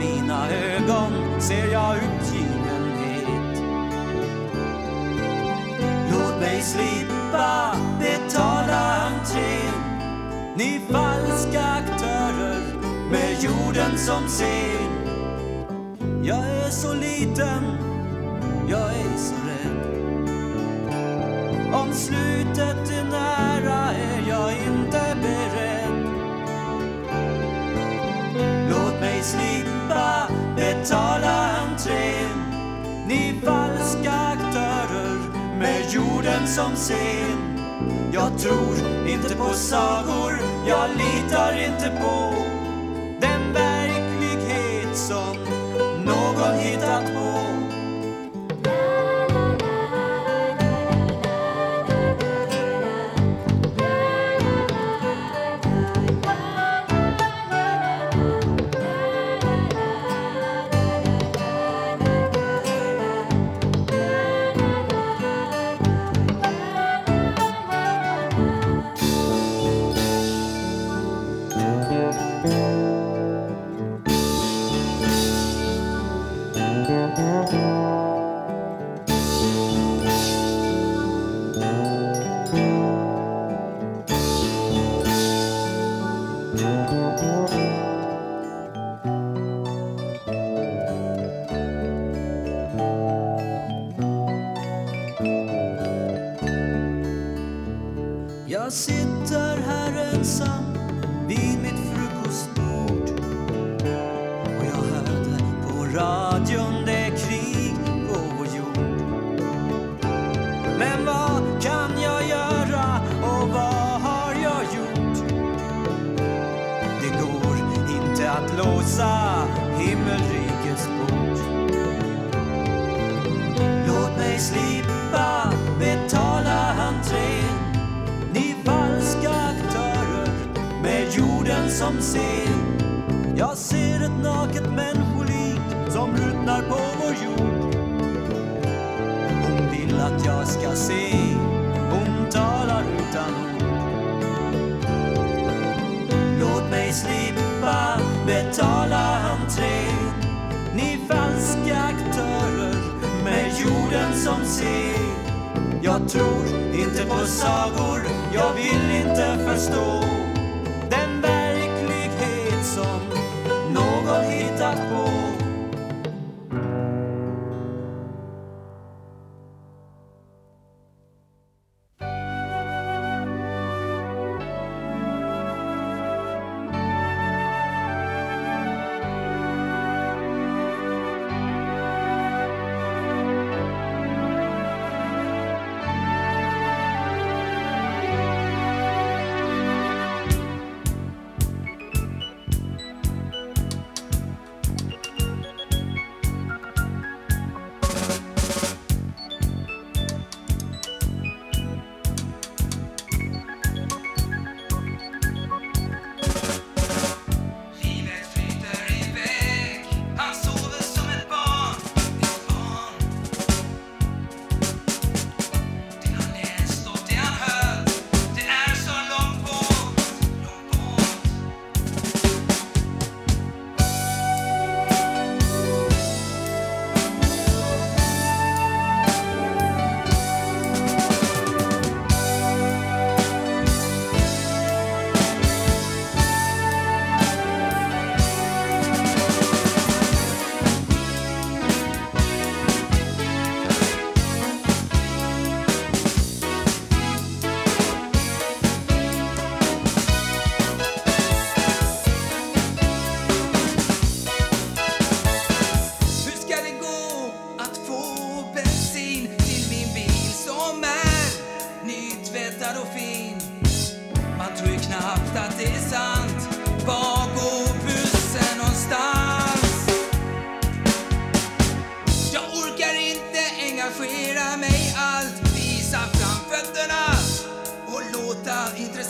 mina ögon ser jag uppgivenhet. Låt mig slippa betala entrén. Ni falska aktörer med jorden som scen. Jag är så liten, jag är så rädd. Om slutet betala entrén. Ni falska aktörer med jorden som scen. Jag tror inte på sagor, jag litar inte på se, hon talar utan ord. Låt mig slippa betala entrén Ni falska aktörer med jorden som se. Jag tror inte på sagor, jag vill inte förstå.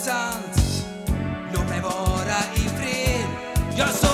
sant Låt mig vara i fred.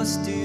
trust do.